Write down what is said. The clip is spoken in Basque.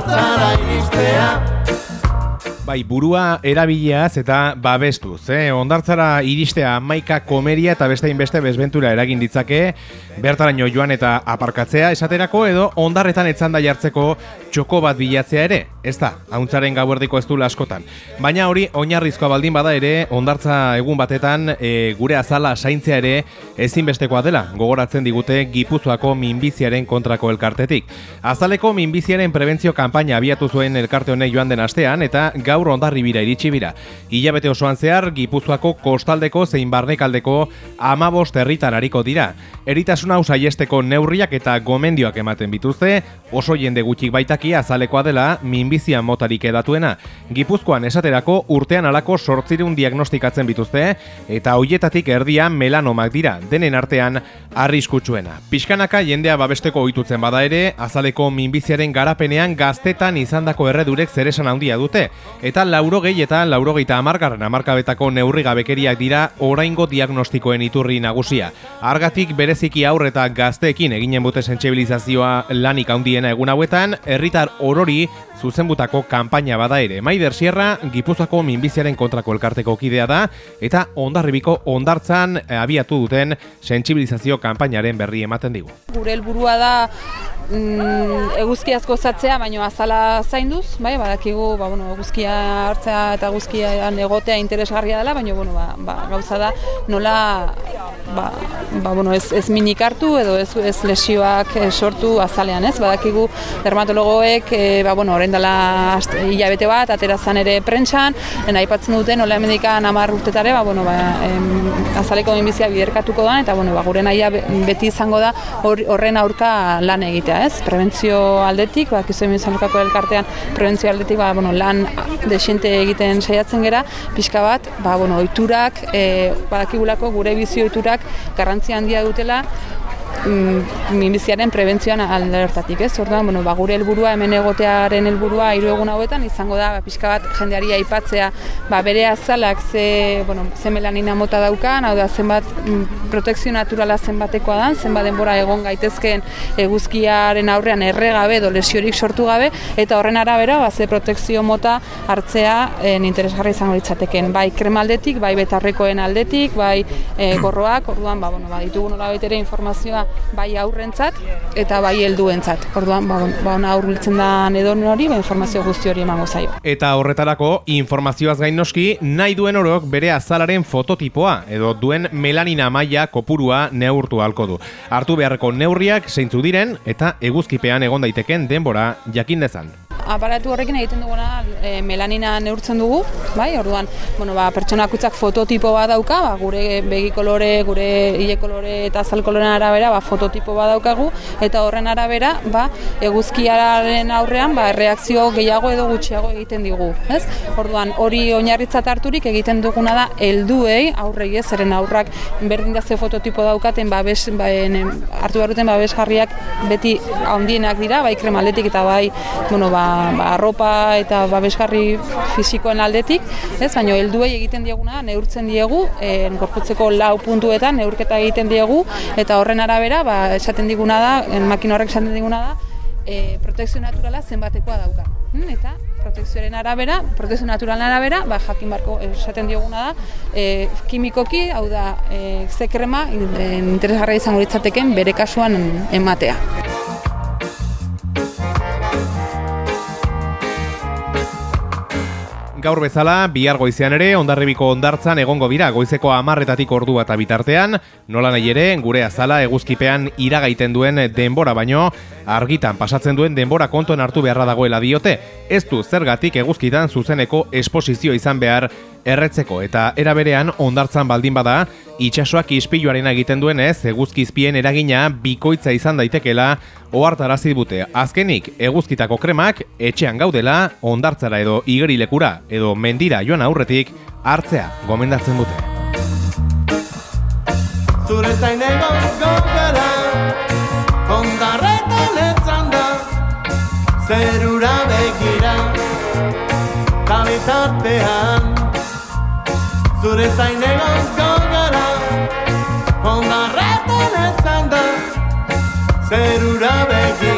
ondartzara iristea Bai, burua erabiliaz eta babestuz, eh? Ondartzara iristea maika komeria eta beste inbeste bezbentura eragin ditzake, bertaraino joan eta aparkatzea esaterako edo ondarretan etzanda jartzeko txoko bat bilatzea ere, ez da, hauntzaren gauerdiko ez du askotan. Baina hori, oinarrizkoa baldin bada ere, ondartza egun batetan e, gure azala saintzea ere ezinbestekoa dela, gogoratzen digute Gipuzkoako minbiziaren kontrako elkartetik. Azaleko minbiziaren prebentzio kanpaina abiatu zuen elkarte honek joan den astean, eta gau gaur ondarri bira iritsi bira. Ilabete osoan zehar, Gipuzkoako kostaldeko zein barnekaldeko amabost herritan hariko dira. Eritasuna usaiesteko neurriak eta gomendioak ematen bituzte, oso jende gutxik baitaki azalekoa dela minbizian motarik edatuena. Gipuzkoan esaterako urtean alako sortzirun diagnostikatzen bituzte, eta hoietatik erdia melanomak dira, denen artean arriskutsuena. Piskanaka jendea babesteko ohitutzen bada ere, azaleko minbiziaren garapenean gaztetan izandako erredurek zeresan handia dute, eta laurogei eta laurogeita amargarren amarkabetako neurri gabekeriak dira oraingo diagnostikoen iturri nagusia. Argatik bereziki aurre eta gazteekin eginen bute sentsibilizazioa lanik handiena egun hauetan, herritar orori zuzenbutako kanpaina bada ere. Maider Sierra, Gipuzako minbiziaren kontrako elkarteko kidea da, eta ondarribiko ondartzan abiatu duten sentsibilizazio kanpainaren berri ematen digu. Gure helburua da mm, eguzki asko zatzea, baino azala zainduz, bai, badakigu, ba, bueno, eguzkia hartzea eta eguzkia egotea interesgarria dela, baina bueno, ba, ba, gauza da nola ba, ba, bueno, ez, ez minik hartu edo ez, ez lesioak eh, sortu azalean, ez? Badakigu dermatologoek, e, ba, bueno, orain dela hilabete bat, aterazan ere prentxan, aipatzen dute nola emendikan amar urtetare, ba, bueno, ba, em, azaleko minbizia biderkatuko da, eta bueno, ba, gure naia beti izango da horren aurka lan egitea, ez? Prebentzio aldetik, ba, kizu elkartean, prebentzio aldetik, ba, bueno, lan desente egiten saiatzen gera, pixka bat, ba, bueno, oiturak, e, badakigulako gure bizio oiturak garrantzia handia dutela mm, minbiziaren prebentzioan alde hortatik, ez? Orduan, bueno, ba, gure helburua hemen egotearen helburua hiru egun hauetan izango da, ba, pixka bat jendeari aipatzea, ba, bere azalak ze, bueno, ze melanina mota daukan, hau da, zenbat mm, protekzio naturala zenbatekoa da, zenbat denbora egon gaitezken eguzkiaren aurrean erregabe edo lesiorik sortu gabe, eta horren arabera, ba, ze protekzio mota hartzea en interesgarri izango litzateken, bai kremaldetik, bai betarrekoen aldetik, bai e, gorroak, orduan, ba, bueno, ba, ditugu nola ere informazioa bai aurrentzat eta bai helduentzat. Orduan, ba ba ona aurbiltzen da edon hori, ba informazio guzti hori emango zaio. Eta horretarako informazioaz gain noski nahi duen orok bere azalaren fototipoa edo duen melanina maila kopurua neurtu halko du. Hartu beharreko neurriak zeintzu diren eta eguzkipean egon daiteken denbora jakin dezan aparatu horrekin egiten duguna e, melanina neurtzen dugu, bai? Orduan, bueno, ba, pertsonakutsak fototipo bat dauka, ba, gure begi kolore, gure ile kolore eta azal koloren arabera, ba, fototipo bat daukagu eta horren arabera, ba, eguzkiaren aurrean, ba, reakzio gehiago edo gutxiago egiten digu, ez? Orduan, hori oinarritzat harturik egiten duguna da helduei aurrei ez, zeren aurrak berdin da ze fototipo daukaten, ba, bes, ba, hartu behar babes jarriak beti handienak dira, bai kremaletik eta bai, bueno, ba, ba, arropa eta babesgarri fisikoen aldetik, ez? Baina helduei egiten dieguna neurtzen diegu, en gorputzeko lau puntuetan neurketa egiten diegu eta horren arabera, ba, esaten diguna da, makina horrek esaten diguna da, e, protekzio naturala zenbatekoa dauka. Hmm, eta protekzioaren arabera, protekzio naturalen arabera, ba, jakin barko esaten dioguna da, e, kimikoki, hau da, e, zekrema, interesgarra izango ditzateken bere kasuan ematea. Gaur bezala, bihar goizean ere, ondarribiko ondartzan egongo dira, goizeko amarretatik ordu eta bitartean, nola nahi ere, gure azala eguzkipean iragaiten duen denbora baino, argitan pasatzen duen denbora konton hartu beharra dagoela diote, ez du zergatik eguzkitan zuzeneko esposizio izan behar erretzeko. Eta era berean ondartzan baldin bada itsasoak ispiluaren egiten duenez eguzkizpien eragina bikoitza izan daitekela ohartarazi dute. Azkenik eguzkitako kremak etxean gaudela ondartzara edo igerilekura edo mendira joan aurretik hartzea gomendatzen dute. Zure zainego gogara Ondarretan etzanda Zerura begira Kalitatean zure zain egon gogara Honda reten ez zanda Zerura begi